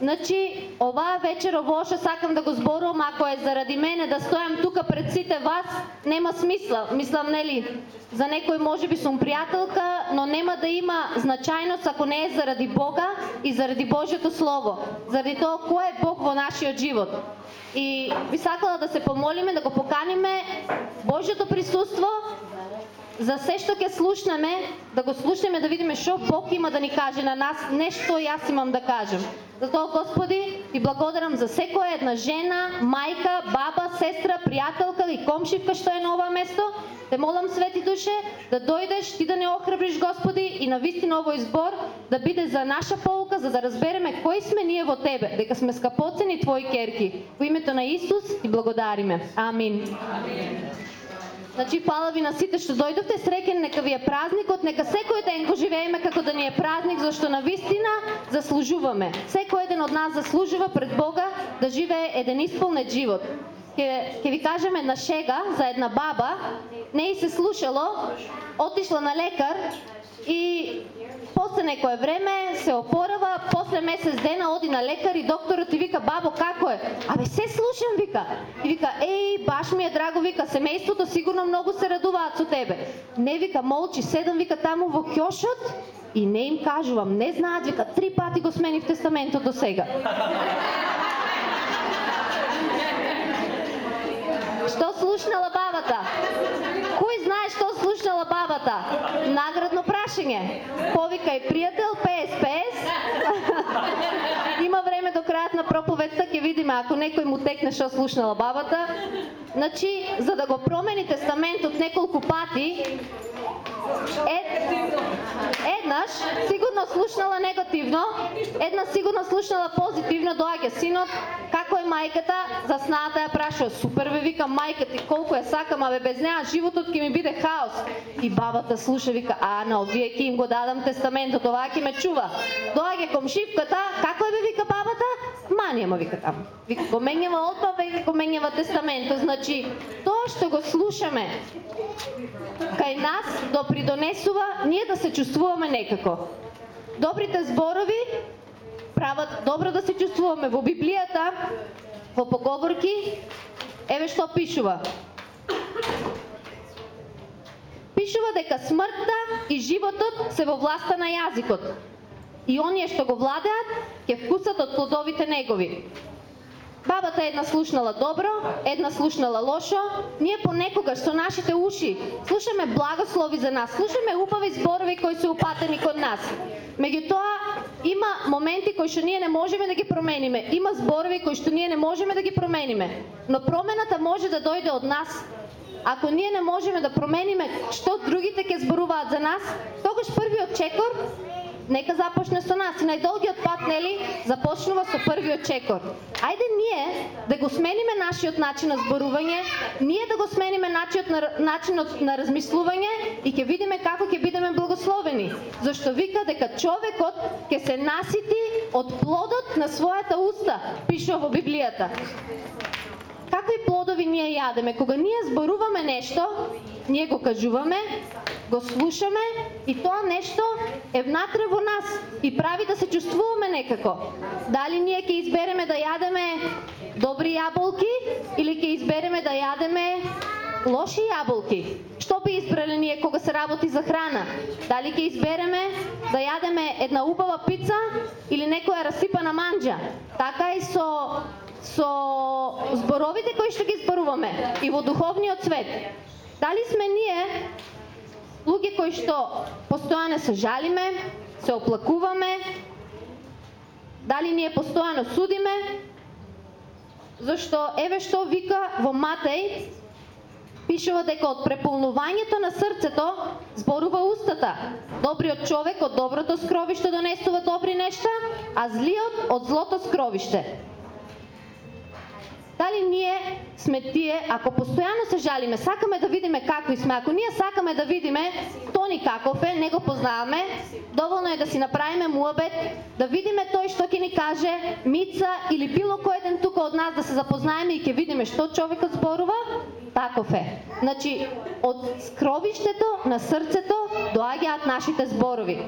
Значи, оваа вечер ово што сакам да го зборувам, ако е заради мене да стојам тука пред сите вас, нема смисла. Мислам, нели, за некој може би сум пријателка, но нема да има значајност ако не е заради Бога и заради Божјото Слово. Заради тоа кој е Бог во нашиот живот. И би сакала да се помолиме, да го поканиме Божјото присуство за се што ќе слушнеме, да го слушнеме да видиме што Бог има да ни каже на нас, не што јас имам да кажам. Затоа, Господи, ти благодарам за секоја една жена, мајка, баба, сестра, пријателка и комшивка што е на ова место. Те молам, Свети Душе, да дојдеш, ти да не охрабриш, Господи, и на вистина овој збор да биде за наша полука, за да разбереме кои сме ние во Тебе, дека сме скапоцени Твои керки. Во името на Исус ти благодариме. Амин. Амин. Значи, фала ви на сите што дојдовте, среќен нека ви е празникот, нека секој ден го живееме како да ни е празник, зашто на вистина заслужуваме. Секој еден од нас заслужува пред Бога да живее еден исполнет живот. Ке, ке ви кажеме една шега за една баба, не и се слушало, отишла на лекар и после некое време се опорава, после месец дена оди на лекар и докторот ти вика, бабо, како е? Абе, се слушам, вика. И вика, еј, баш ми е драго, вика, семејството сигурно многу се радуваат со тебе. Не, вика, молчи, седам, вика, таму во кјошот и не им кажувам, не знаат, вика, три пати го сменив тестаментот до сега. Што слушнала бабата? Кој знае што слушнала бабата? Наградно прашање. Повикај пријател, пес, пес. Има време до крајот на проповедта, ќе ако некој му текне што слушнала бабата. Значи, за да го промени тестаментот неколку пати, Е, еднаш сигурно слушнала негативно, една сигурно слушнала позитивно, доаѓа синот, како е мајката, засната ја прашува, супер ве вика мајка ти колку е сакам, абе без неа животот ќе ми биде хаос. И бабата слуша вика, а на овие ќе им го дадам тестаментот, оваа ќе ме чува. Доаѓа комшивката, како е бе вика бабата? Манија ма вика таму. Вика го менјава одма, вика го менјава тестаментот. Значи, тоа што го слушаме кај нас допридонесува ние да се чувствуваме некако. Добрите зборови прават добро да се чувствуваме. Во Библијата, во поговорки, еве што пишува. Пишува дека смртта и животот се во власта на јазикот. И оние што го владеат, ќе вкусат од плодовите негови. Бабата една слушнала добро, една слушнала лошо. Ние понекогаш со нашите уши слушаме благослови за нас, слушаме убави зборови кои се упатени кон нас. Меѓутоа, има моменти кои што ние не можеме да ги промениме. Има зборови кои што ние не можеме да ги промениме. Но промената може да дојде од нас. Ако ние не можеме да промениме што другите ќе зборуваат за нас, тогаш првиот чекор нека започне со нас. И најдолгиот пат, нели, започнува со првиот чекор. Ајде ние да го смениме нашиот начин на зборување, ние да го смениме начинот на, начинот на размислување и ќе видиме како ќе бидеме благословени. Зашто вика дека човекот ќе се насити од плодот на својата уста, пишува во Библијата. Какви плодови ние јадеме? Кога ние зборуваме нешто, ние го кажуваме, го слушаме и тоа нешто е внатре во нас и прави да се чувствуваме некако. Дали ние ќе избереме да јадеме добри јаболки или ќе избереме да јадеме лоши јаболки? Што би избрале ние кога се работи за храна? Дали ќе избереме да јадеме една убава пица или некоја расипана манџа? Така и со со зборовите кои што ги зборуваме и во духовниот свет. Дали сме ние луѓе кои што постојано се жалиме, се оплакуваме, дали ние постојано судиме, зашто еве што вика во Матеј, пишува дека од преполнувањето на срцето зборува устата. Добриот човек од доброто скровиште донесува добри нешта, а злиот од злото скровиште. Дали ние сме тие, ако постојано се жалиме, сакаме да видиме какви сме, ако ние сакаме да видиме Тони каков е, не го познаваме, доволно е да си направиме муабет, да видиме тој што ќе ни каже, Мица или било кој еден тука од нас да се запознаеме и ќе видиме што човекот зборува, таков е. Значи, од скровиштето на срцето доаѓаат нашите зборови.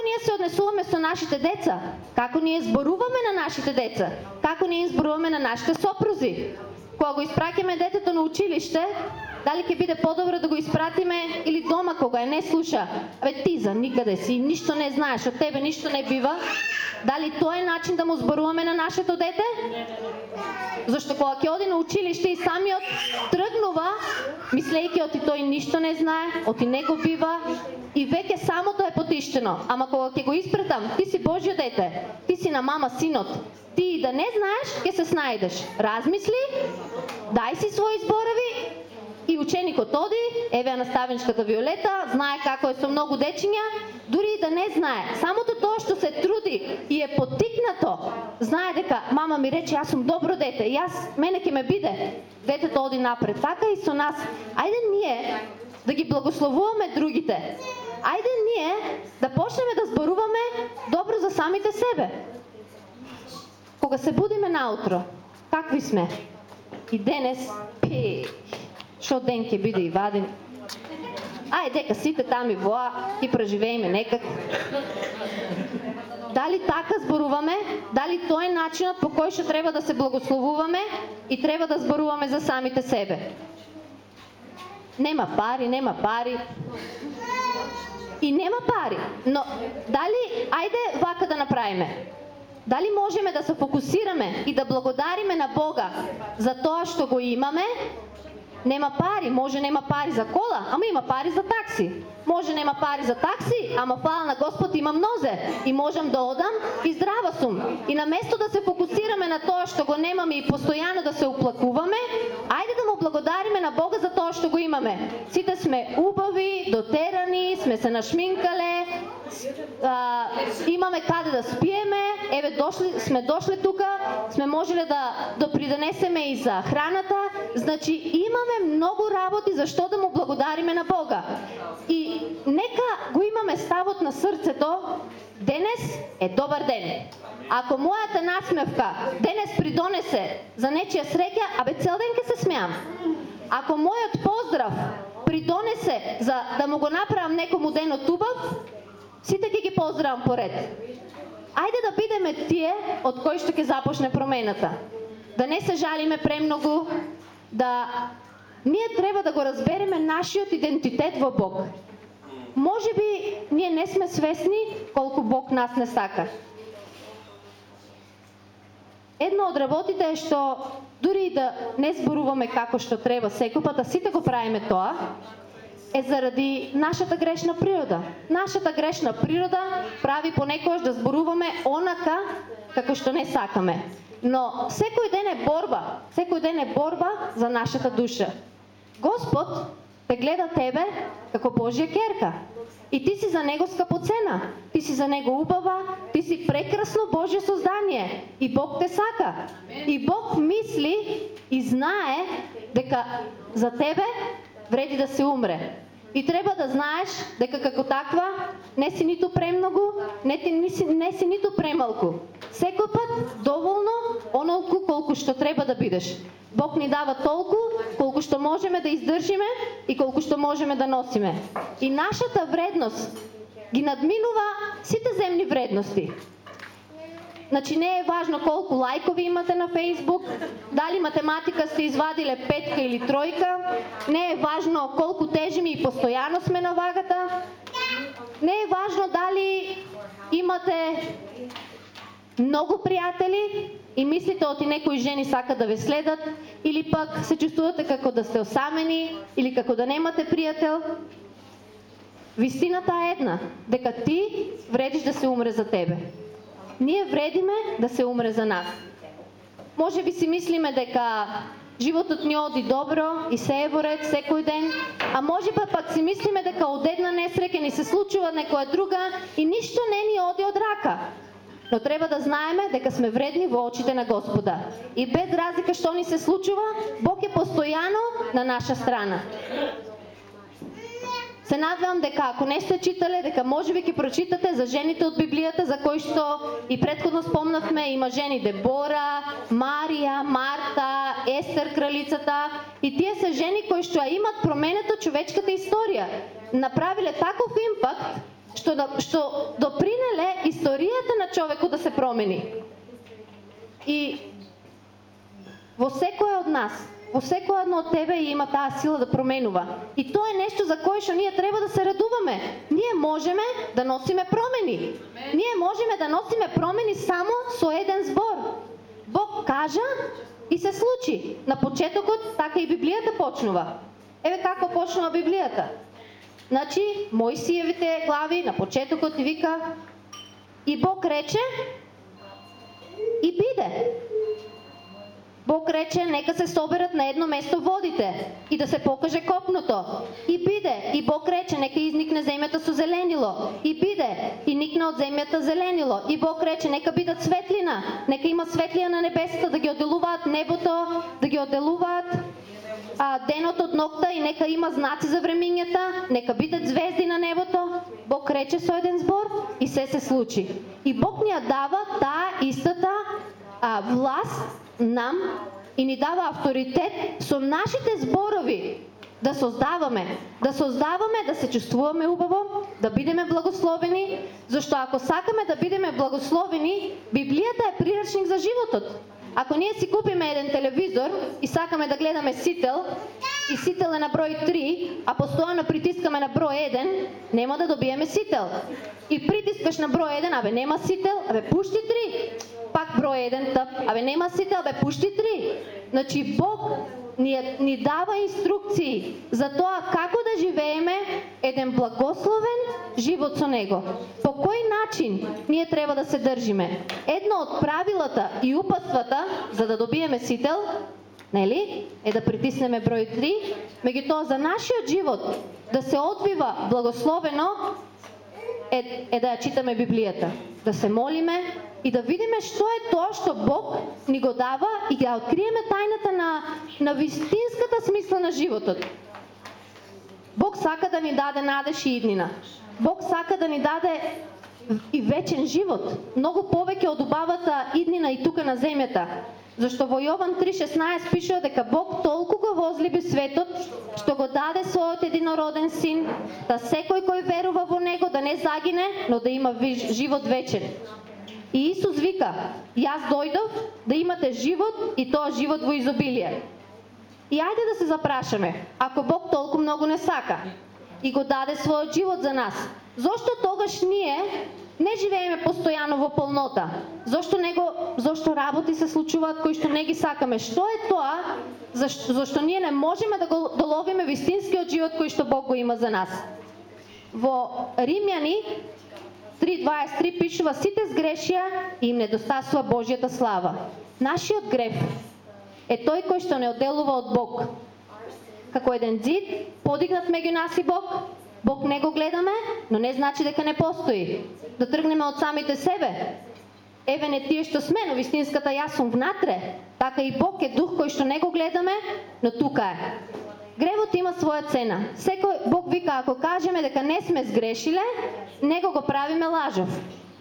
Како ние се однесуваме со нашите деца? Како ние зборуваме на нашите деца? Како ние зборуваме на нашите сопрузи? Кога го испраќаме детето на училиште, дали ќе биде подобро да го испратиме или дома кога е не слуша? Абе ти за никаде си, ништо не знаеш, од тебе ништо не бива. Дали тоа е начин да му зборуваме на нашето дете? Зашто кога ќе оди на училиште и самиот тргнува, мислејќи оти тој ништо не знае, оти не го бива, и веќе самото е потиштено. Ама кога ќе го испратам, ти си Божјо дете, ти си на мама синот, ти и да не знаеш, ќе се снајдеш. Размисли, дај си своји зборови и ученикот оди, еве наставничката Виолета, знае како е со многу дечиња, дури и да не знае, самото тоа што се труди и е потикнато, знае дека мама ми рече јас сум добро дете, јас мене ќе ме биде. Детето оди напред. Така и со нас. Ајде ние да ги благословуваме другите. Ајде ние да почнеме да зборуваме добро за самите себе. Кога се будиме наутро, какви сме? И денес, пи, што ден ќе биде и ваден. Ајде, дека сите там и воа, ќе преживееме некак. Дали така зборуваме? Дали тоа е начинот по кој што треба да се благословуваме и треба да зборуваме за самите себе? Нема пари, нема пари. И нема пари, но дали ајде вака да направиме? Дали можеме да се фокусираме и да благодариме на Бога за тоа што го имаме, Нема пари, може нема пари за кола, ама има пари за такси. Може нема пари за такси, ама фала на Господ имам нозе и можам да одам и здрава сум. И на место да се фокусираме на тоа што го немаме и постојано да се уплакуваме, ајде да му благодариме на Бога за тоа што го имаме. Сите сме убави, дотерани, сме се нашминкале, а, имаме каде да спиеме, еве дошли, сме дошли тука, сме можеле да допридонесеме и за храната, значи имаме многу работи за што да му благодариме на Бога. И нека го имаме ставот на срцето, денес е добар ден. Ако мојата насмевка денес придонесе за нечија среќа, абе цел ден ќе се смеам. Ако мојот поздрав придонесе за да му го направам некому денот убав, сите ќе ги поздравам поред. Ајде да бидеме тие од кои што ќе започне промената. Да не се жалиме премногу, да ние треба да го разбереме нашиот идентитет во Бог. Може би ние не сме свесни колку Бог нас не сака. Едно од работите е што дури и да не зборуваме како што треба секојпат, а да сите го правиме тоа, е заради нашата грешна природа. Нашата грешна природа прави понекогаш да зборуваме онака како што не сакаме. Но секој ден е борба, секој ден е борба за нашата душа. Господ те гледа тебе како Божја керка. И ти си за него скапоцена, Ти си за него убава, ти си прекрасно Божје создание. И Бог те сака. И Бог мисли и знае дека за тебе вреди да се умре. И треба да знаеш дека како таква не си ниту премногу, не, ти, не, си, не си ниту премалку. Секој пат доволно онолку колку што треба да бидеш. Бог ни дава толку колку што можеме да издржиме и колку што можеме да носиме. И нашата вредност ги надминува сите земни вредности. Значи не е важно колку лајкови имате на Facebook, дали математика сте извадиле петка или тројка, не е важно колку тежими и постојано сме на вагата, не е важно дали имате многу пријатели и мислите оти некои жени сака да ве следат, или пак се чувствувате како да сте осамени, или како да немате пријател. Вистината е една, дека ти вредиш да се умре за тебе ние вредиме да се умре за нас. Може би си мислиме дека животот ни оди добро и се е во ред секој ден, а може па пак си мислиме дека од една несреќа ни се случува некоја друга и ништо не ни оди од рака. Но треба да знаеме дека сме вредни во очите на Господа. И без разлика што ни се случува, Бог е постојано на наша страна. Се надевам дека ако не сте читале, дека може би ќе прочитате за жените од Библијата за кои што и предходно спомнавме, има жени Дебора, Марија, Марта, Естер кралицата и тие се жени кои што ја имат променето човечката историја. Направиле таков импакт што да, што допринеле историјата на човекот да се промени. И во секоја од нас, во секој едно од тебе има таа сила да променува. И тоа е нешто за кое што ние треба да се радуваме. Ние можеме да носиме промени. Ние можеме да носиме промени само со еден збор. Бог кажа и се случи. На почетокот така и Библијата почнува. Еве како почнува Библијата. Значи, Мојсиевите глави на почетокот вика и Бог рече и биде. Бог рече, нека се соберат на едно место водите и да се покаже копното. И биде, и Бог рече, нека изникне земјата со зеленило. И биде, и никна од земјата зеленило. И Бог рече, нека бидат светлина, нека има светлина на небесата да ги оделуваат небото, да ги оделуваат а, денот од нокта и нека има знаци за времињата, нека бидат звезди на небото. Бог рече со еден збор и се се случи. И Бог ни ја дава таа истата а, власт нам и ни дава авторитет со нашите зборови да создаваме, да создаваме, да се чувствуваме убаво, да бидеме благословени, зашто ако сакаме да бидеме благословени, Библијата е прирачник за животот. Ако ние си купиме еден телевизор и сакаме да гледаме сител, и сител е на број 3, а постојано притискаме на број 1, нема да добиеме сител. И притискаш на број 1, абе нема сител, абе пушти 3 пак број 1 тъп. Абе нема сител, абе пушти 3. Значи Бог ни, ни дава инструкции за тоа како да живееме еден благословен живот со Него. По кој начин ние треба да се држиме? Едно од правилата и упатствата за да добиеме сител, нели, е да притиснеме број 3, меѓутоа за нашиот живот да се одвива благословено е, е да ја читаме Библијата, да се молиме, и да видиме што е тоа што Бог ни го дава и да откриеме тајната на, на вистинската смисла на животот. Бог сака да ни даде надеж и иднина. Бог сака да ни даде и вечен живот, многу повеќе од убавата иднина и тука на земјата. Зашто во Јован 3.16 пише дека Бог толку го возлиби светот, што го даде својот единороден син, да секој кој верува во него да не загине, но да има живот вечен. И Исус вика, јас дојдов да имате живот и тоа живот во изобилие. И ајде да се запрашаме, ако Бог толку многу не сака и го даде својот живот за нас, зошто тогаш ние не живееме постојано во полнота? Зошто него, зошто работи се случуваат кои што не ги сакаме? Што е тоа зашто, зашто ние не можеме да го да доловиме вистинскиот живот кој што Бог го има за нас? Во Римјани 3.23 пишува сите сгрешија и им недостасува Божјата слава. Нашиот греф е тој кој што не оделува од Бог. Како еден зид, подигнат меѓу нас и Бог, Бог не го гледаме, но не значи дека не постои. Да тргнеме од самите себе. Еве не тие што сме, но вистинската јас сум внатре. Така и Бог е дух кој што не го гледаме, но тука е. Гревот има своја цена. Секој Бог вика ако кажеме дека не сме сгрешиле, него го правиме лажов.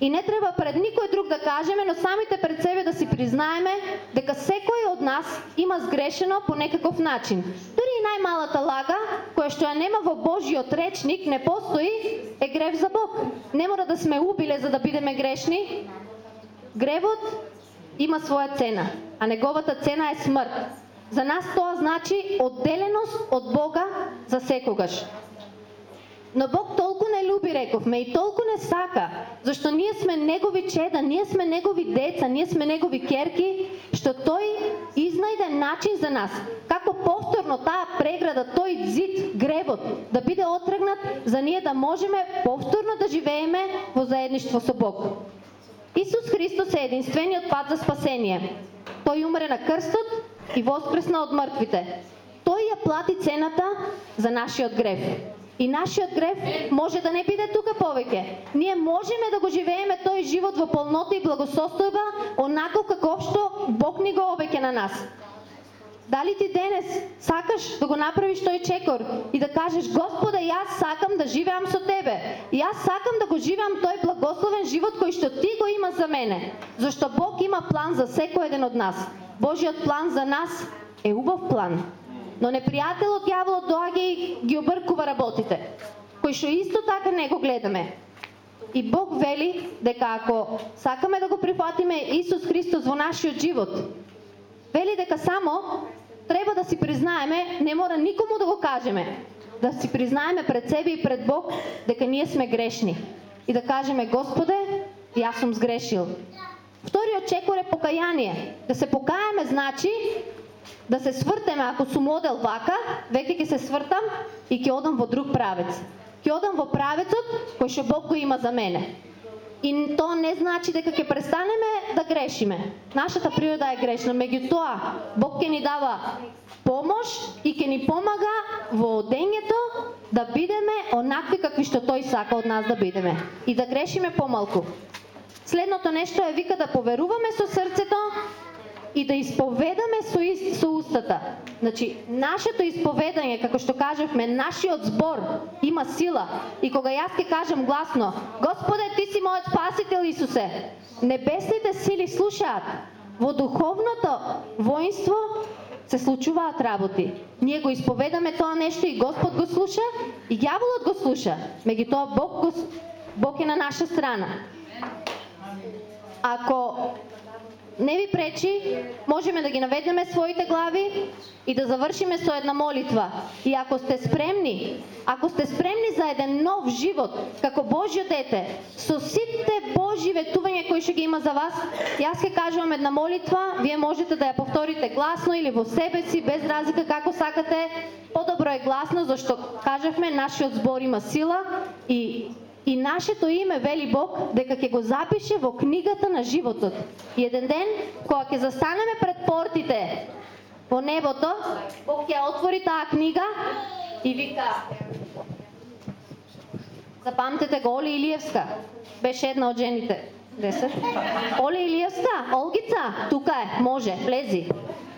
И не треба пред никој друг да кажеме, но самите пред себе да си признаеме дека секој од нас има сгрешено по некаков начин. Дури и најмалата лага, која што ја нема во Божиот речник, не постои, е грев за Бог. Не мора да сме убиле за да бидеме грешни. Гревот има своја цена, а неговата цена е смрт. За нас тоа значи одделеност од Бога за секогаш. Но Бог толку не люби, рековме, и толку не сака, зашто ние сме Негови чеда, ние сме Негови деца, ние сме Негови керки, што Тој изнајде начин за нас, како повторно таа преграда, тој зид, гребот, да биде отргнат, за ние да можеме повторно да живееме во заедништво со Бог. Исус Христос е единствениот пат за спасение. Тој умре на крстот и воскресна од мртвите. Тој ја плати цената за нашиот грев. И нашиот грев може да не биде тука повеќе. Ние можеме да го живееме тој живот во полнота и благосостојба, онако како што Бог ни го обеќе на нас. Дали ти денес сакаш да го направиш тој чекор и да кажеш Господе, јас сакам да живеам со тебе. Јас сакам да го живеам тој благословен живот кој што ти го има за мене. Зашто Бог има план за секој еден од нас. Божиот план за нас е убав план. Но непријателот Јаволот доаѓа и ги обркува работите, кои што исто така не го гледаме. И Бог вели дека ако сакаме да го прифатиме Исус Христос во нашиот живот, вели дека само треба да си признаеме, не мора никому да го кажеме, да си признаеме пред себе и пред Бог дека ние сме грешни. И да кажеме, Господе, јас сум сгрешил. Вториот чекор е покаяние. Да се покаеме значи да се свртеме, ако сум одел вака, веќе ќе се свртам и ќе одам во друг правец. Ќе одам во правецот кој што Бог го има за мене. И тоа не значи дека ќе престанеме да грешиме. Нашата природа е грешна, меѓутоа Бог ќе ни дава помош и ќе ни помага во одењето да бидеме онакви какви што тој сака од нас да бидеме и да грешиме помалку. Следното нешто е вика да поверуваме со срцето и да исповедаме со, со устата. Значи, нашето исповедање, како што кажавме, нашиот збор има сила. И кога јас ќе кажам гласно, Господе, Ти си мојот спасител Исусе, небесните сили слушаат. Во духовното воинство се случуваат работи. Ние го исповедаме тоа нешто и Господ го слуша, и ѓаволот го слуша. Меѓутоа Бог го Бог е на наша страна. Ако не ви пречи, можеме да ги наведеме своите глави и да завршиме со една молитва. И ако сте спремни, ако сте спремни за еден нов живот, како Божјо дете, со сите Божји ветувања кои ќе ги има за вас, јас ќе кажувам една молитва, вие можете да ја повторите гласно или во себе си, без разлика како сакате. Подобро е гласно, зашто кажавме, нашиот збор има сила и и нашето име, вели Бог, дека ќе го запише во книгата на животот. И еден ден, кога ќе застанеме пред портите во небото, Бог ќе отвори таа книга и вика Запамтете го, Оли Илиевска. Беше една од жените. Десет. Оли Илиевска, Олгица, тука е, може, влези.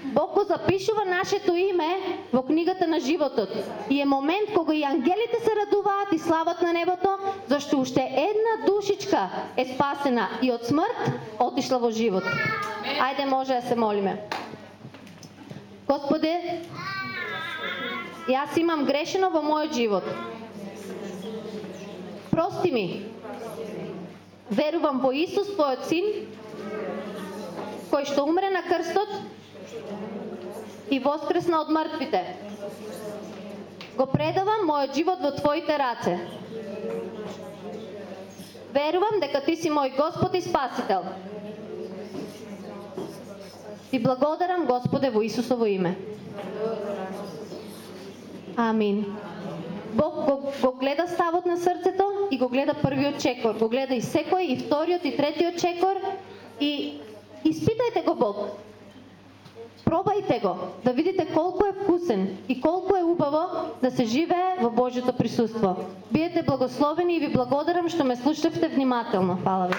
Бог го запишува нашето име во книгата на животот. И е момент кога и ангелите се радуваат и слават на небото, зашто уште една душичка е спасена и од смрт отишла во живот. Ајде може да се молиме. Господе, јас имам грешено во мојот живот. Прости ми. Верувам во Исус, Твојот Син, кој што умре на крстот и воскресна од мртвите. Го предавам мојот живот во Твоите раце. Верувам дека Ти си мој Господ и Спасител. Ти благодарам, Господе, во Исусово име. Амин. Бог го, го гледа ставот на срцето и го гледа првиот чекор. Го гледа и секој, и вториот, и третиот чекор. И испитајте го Бог. Пробајте го, да видите колку е вкусен и колку е убаво да се живее во Божјото присуство. Биете благословени и ви благодарам што ме слушавте внимателно. Фала ви.